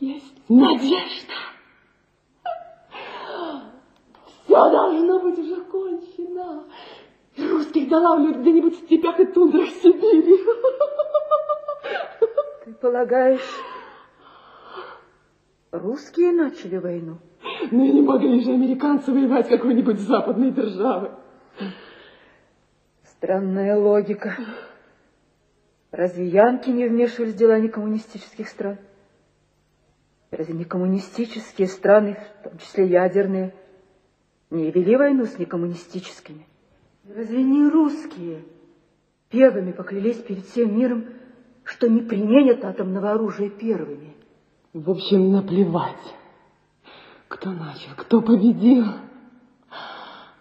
есть надежда. Все должно быть уже кончено. Русских долавливают где-нибудь в степях и тундрах Сибири. Ты полагаешь, русские начали войну? Ну не могли же американцы воевать какой-нибудь западной державой. Странная логика. Разве янки не вмешивались в дела некоммунистических стран? Разве не коммунистические страны, в том числе ядерные, не вели войну с некоммунистическими? Разве не русские первыми поклялись перед всем миром, что не применят атомного оружия первыми? В общем, наплевать, кто начал, кто победил.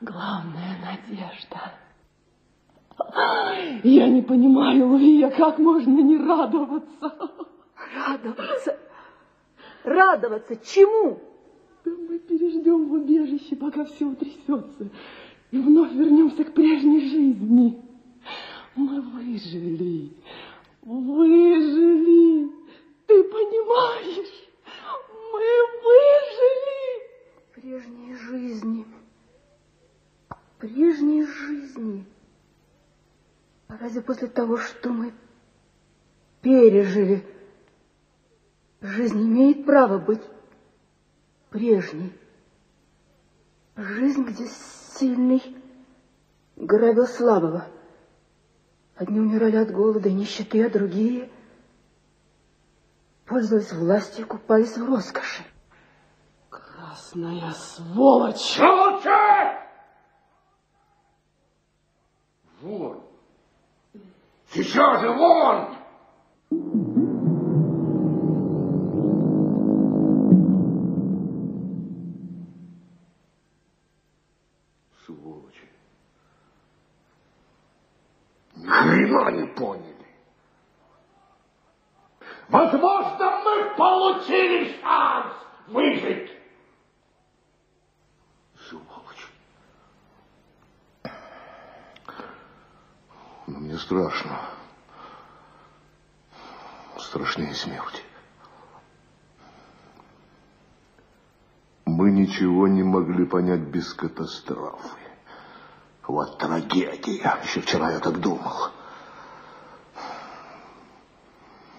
Главная надежда. Я не понимаю, Луия, как можно не радоваться? Радоваться? Радоваться чему? Да мы переждем в убежище, пока все утрясется, и вновь вернемся к прежней жизни. Мы выжили, выжили. Ты понимаешь? Мы выжили. Прежней жизни. Прежней жизни. А разве после того, что мы пережили, жизнь имеет право быть прежней? Жизнь, где сильный грабил слабого. Одни умирали от голода и нищеты, а другие пользовались властью и купались в роскоши. Красная сволочь! Молчать! Вон! Сейчас же вон! Поняли. Возможно, мы получили шанс выжить. Сволочь. Но мне страшно. Страшнее смерти. Мы ничего не могли понять без катастрофы. Вот трагедия. Еще вчера я так думал.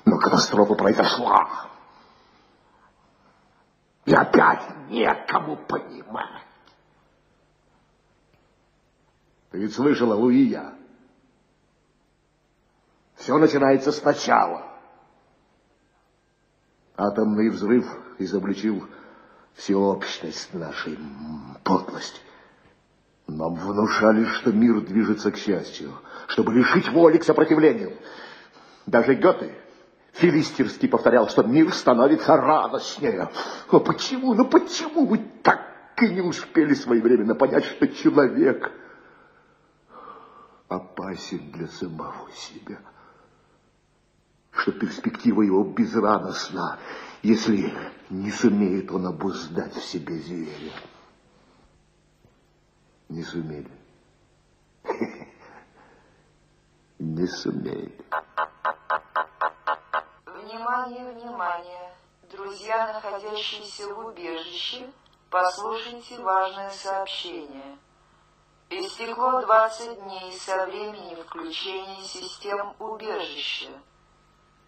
Но катастрофа произошла. И опять некому понимать. Ты ведь слышала, Луия? Все начинается сначала. Атомный взрыв изобличил всеобщность нашей подлости. Нам внушали, что мир движется к счастью, чтобы лишить воли к сопротивлению. Даже Гёте филистерски повторял, что мир становится радостнее. А почему, ну почему вы так и не успели своевременно понять, что человек опасен для самого себя? Что перспектива его безрадостна, если не сумеет он обуздать в себе зверя. Не сумели. Не сумели. Внимание, внимание! Друзья, находящиеся в убежище, послушайте важное сообщение. Истекло 20 дней со времени включения систем убежища.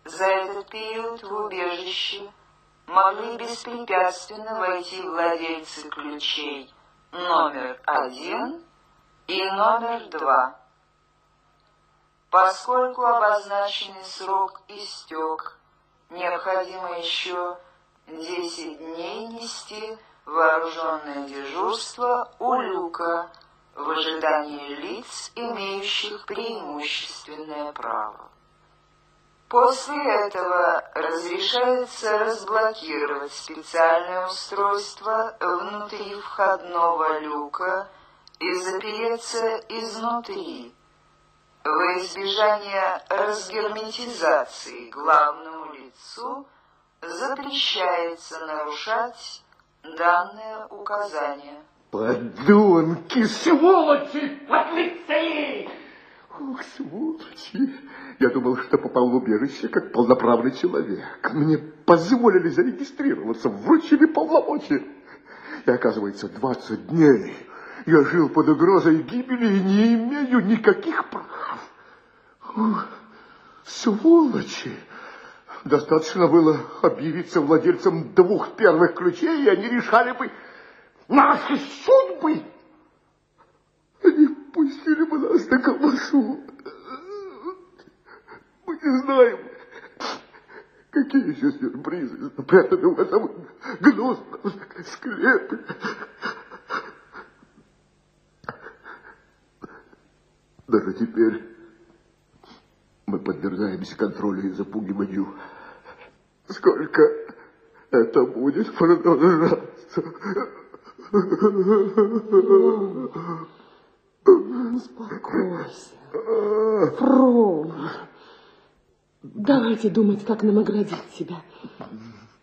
За этот период в убежище могли беспрепятственно войти владельцы ключей номер один и номер два. Поскольку обозначенный срок истек, необходимо еще 10 дней нести вооруженное дежурство у люка в ожидании лиц, имеющих преимущественное право. После этого разрешается разблокировать специальное устройство внутри входного люка и запереться изнутри, во избежание разгерметизации главному лицу запрещается нарушать данное указание. Подонки, сволочи, подлецы! Ух, сволочи! Я думал, что попал в убежище как полноправный человек. Мне позволили зарегистрироваться, вручили полномочия. И оказывается, 20 дней я жил под угрозой гибели и не имею никаких прав. Ух, сволочи! Достаточно было объявиться владельцем двух первых ключей, и они решали бы наши судьбы. Они пустили бы нас на колбасу. Мы не знаем, какие еще сюрпризы спрятаны в этом гнусном склепе. Даже теперь мы подвергаемся контролю и запугиванию. Сколько это будет продолжаться? Успокойся. Фром. Давайте думать, как нам оградить себя.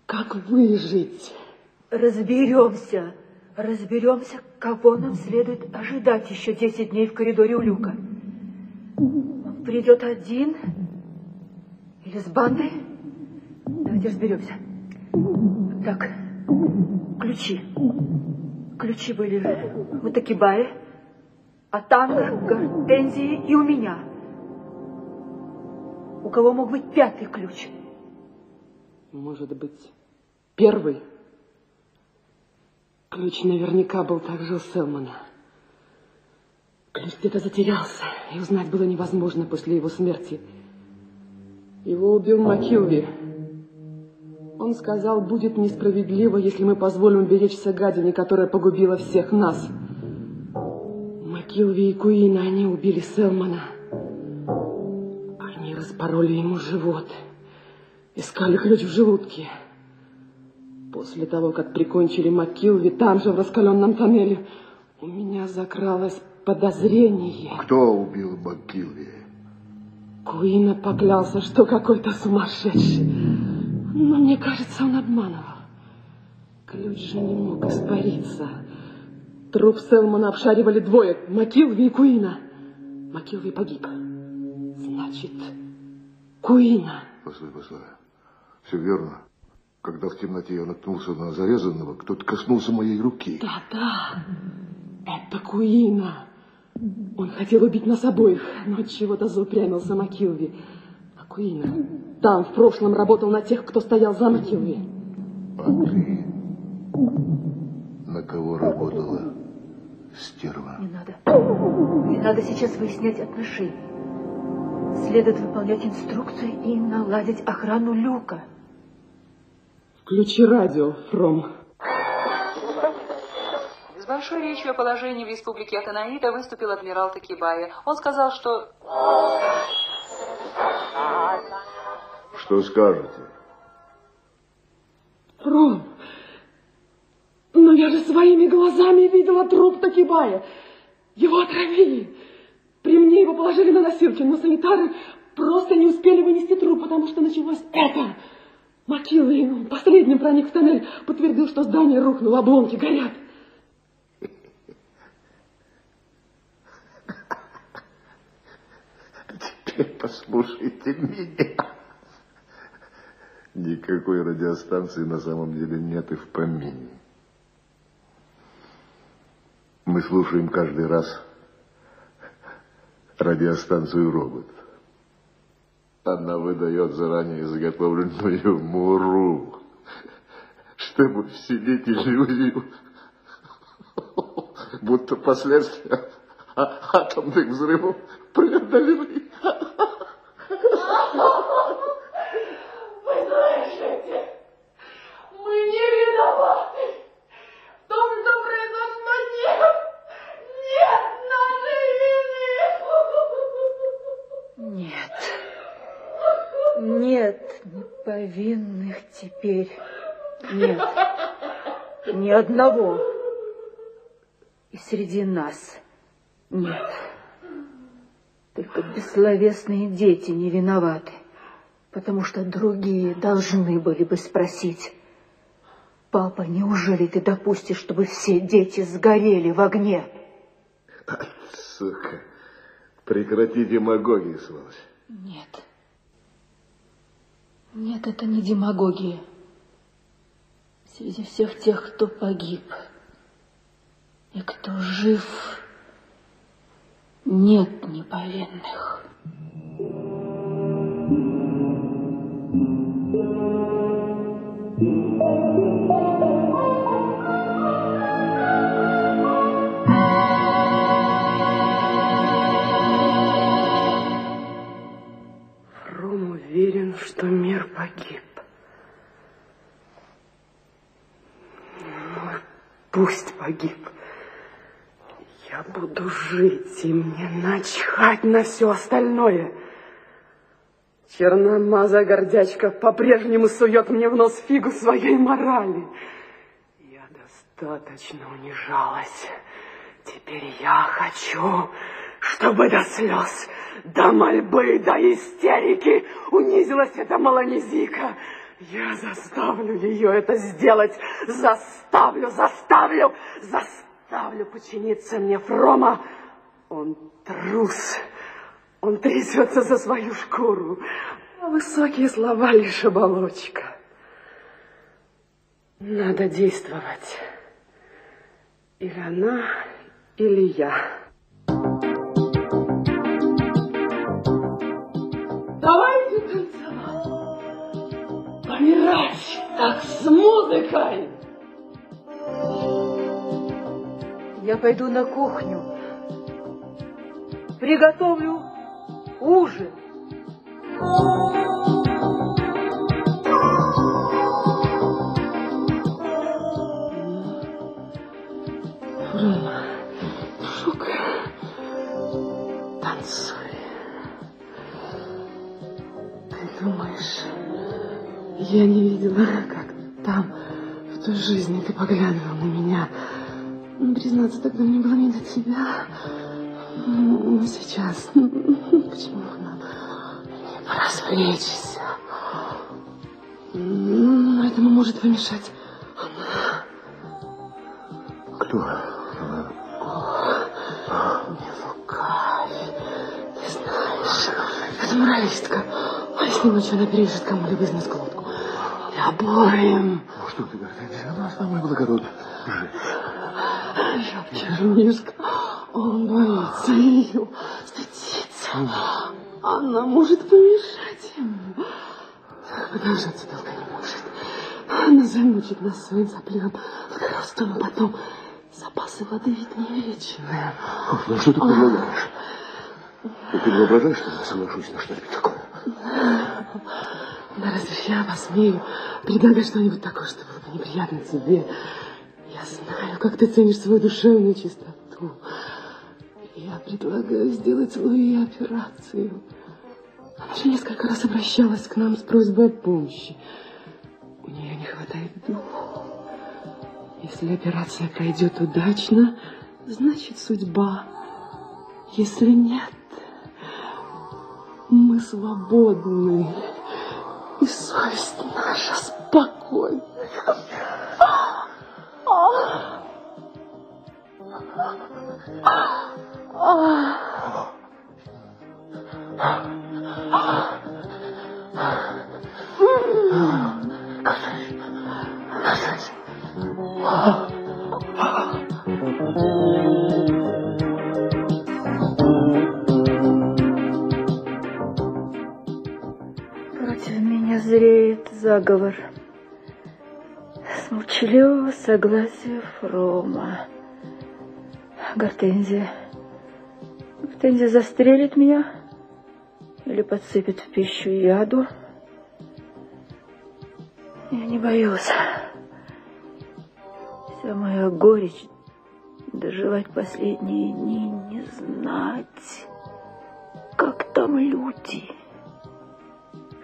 Как выжить. Разберемся. Разберемся, кого нам следует ожидать еще 10 дней в коридоре у люка. Придет один или с бандой? Давайте разберемся. Так, ключи. Ключи были у Такибаи, а танго, гортензии и у меня. У кого мог быть пятый ключ? Может быть, первый? Ключ наверняка был также у Селмана. Ключ где-то затерялся, и узнать было невозможно после его смерти. Его убил Макилви. Он сказал, будет несправедливо, если мы позволим беречься гадине, которая погубила всех нас. Макилви и Куина, они убили Селмана. Они распороли ему живот. Искали ключ в желудке. После того, как прикончили Макилви там же, в раскаленном тоннеле, у меня закралось подозрение. Кто убил Макилви? Куина поклялся, что какой-то сумасшедший. Но мне кажется, он обманывал. Ключ же не мог испариться. Труп Селмана обшаривали двое, Макилви и Куина. Макилви погиб. Значит, Куина. Постой, постой. Все верно. Когда в темноте я наткнулся на зарезанного, кто-то коснулся моей руки. Да-да, это Куина. Он хотел убить нас обоих, но от чего-то заупрямился Макилви. А Куина там в прошлом работал на тех, кто стоял за Макилви. А ты на кого работала, стерва? Не надо. Не надо сейчас выяснять отношения. Следует выполнять инструкции и наладить охрану люка. Включи радио, Фром. Большой речью о положении в республике Атанаида выступил адмирал Такибая. Он сказал, что... Что скажете? Фром, но я же своими глазами видела труп Такибая. Его отравили. При мне его положили на носилки, но санитары просто не успели вынести труп, потому что началось это. Макилвин, последним проник в тоннель, подтвердил, что здание рухнуло, обломки горят. Теперь послушайте меня. Никакой радиостанции на самом деле нет и в помине. Мы слушаем каждый раз радиостанцию «Робот». Она выдает заранее изготовленную муру, чтобы вселить иллюзию, будто последствия атомных взрывов преодолены. Вы слышите? Мы не виноваты в том, что произошло. Нет! Нет нашей вины! Нет. Нет неповинных теперь. Нет. Ни одного. И среди нас нет. Только бессловесные дети не виноваты, потому что другие должны были бы спросить, «Папа, неужели ты допустишь, чтобы все дети сгорели в огне?» Сука, прекрати демагогию, сволочь. Нет. Нет, это не демагогия. Среди всех тех, кто погиб и кто жив, нет неповинных. Пусть погиб. Я буду жить, и мне начхать на все остальное. Черномазая гордячка по-прежнему сует мне в нос фигу своей морали. Я достаточно унижалась. Теперь я хочу, чтобы до слез, до мольбы, до истерики унизилась эта малонизика. Я заставлю ее это сделать. Заставлю, заставлю, заставлю подчиниться мне Фрома. Он трус. Он трясется за свою шкуру. А высокие слова лишь оболочка. Надо действовать. Или она, или я. Как с музыкой. Я пойду на кухню, приготовлю ужин. Фрома, шука, танцуй. Ты думаешь, я не видела, как там, в той жизни ты поглядывал на меня. Ну, Признаться, тогда мне было не до тебя. Ну, сейчас, ну, почему нам не поразвлечься? Ну, Этому может помешать Кто? Не лукавь. Ты знаешь, эта моралистка. А если ночью она перережет кому-либо из нас глотку? Обоим. Ну, что ты, Гортензия? Она самая благородная. Чернишка, он боится ее, стыдится. Она может помешать ему. Продолжаться долго не может. Она замучит нас своим сопливым благородством, а потом запасы воды ведь не вечные. Ну что ты предлагаешь? Ты не воображаешь, что я соглашусь на что-нибудь такое? Да разве я посмею предлагать что-нибудь такое, что было бы неприятно тебе? Я знаю, как ты ценишь свою душевную чистоту. Я предлагаю сделать Луи операцию. Она уже несколько раз обращалась к нам с просьбой о помощи. У нее не хватает духу. Если операция пройдет удачно, значит судьба. Если нет, мы свободны. И совесть наша спокойна. Против заговор. С молчаливого согласия Фрома. Гортензия. Гортензия застрелит меня или подсыпет в пищу яду. Я не боюсь. Вся моя горечь доживать последние дни, не знать, как там люди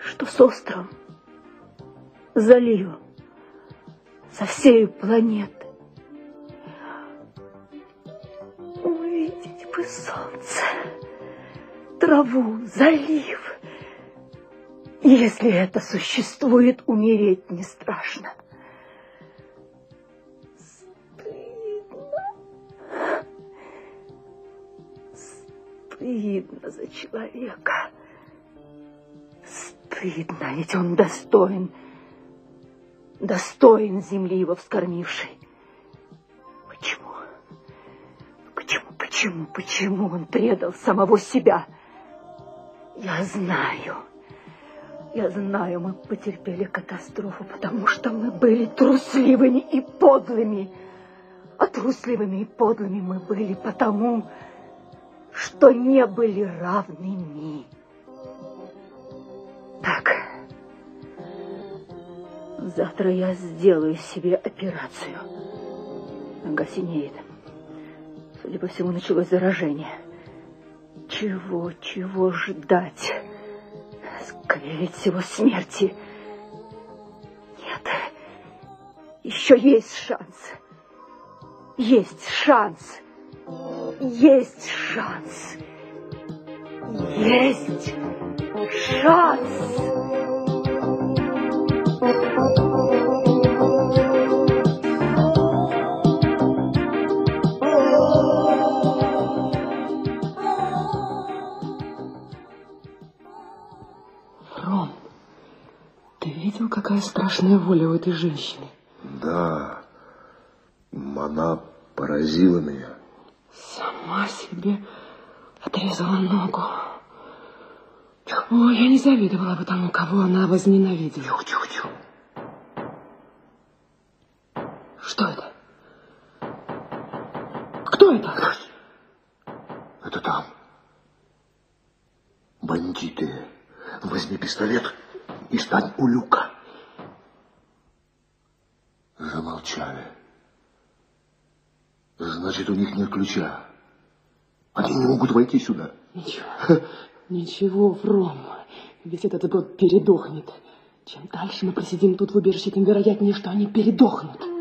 что с островом, заливом, со всей планеты. Увидеть бы солнце, траву, залив. Если это существует, умереть не страшно. Стыдно. Стыдно за человека. Стыдно, ведь он достоин достоин земли его вскормившей. Почему? Почему, почему, почему он предал самого себя? Я знаю. Я знаю, мы потерпели катастрофу, потому что мы были трусливыми и подлыми. А трусливыми и подлыми мы были потому, что не были равными. Так, завтра я сделаю себе операцию. Нога синеет. Судя по всему, началось заражение. Чего, чего ждать? Скорее всего, смерти. Нет, еще есть шанс. Есть шанс. Есть шанс. Есть шанс. Ром, ты видел, какая страшная воля у этой женщины? Да, она поразила меня. Сама себе отрезала ногу. Ой, я не завидовала бы тому, кого она возненавидела. Тихо, тихо, тихо. Что это? Кто это? Это там. Бандиты. Возьми пистолет и стань у люка. Замолчали. Значит, у них нет ключа. Они не могут войти сюда. Ничего, ничего, Вром. Весь этот год передохнет. Чем дальше мы просидим тут в убежище, тем вероятнее, что они передохнут.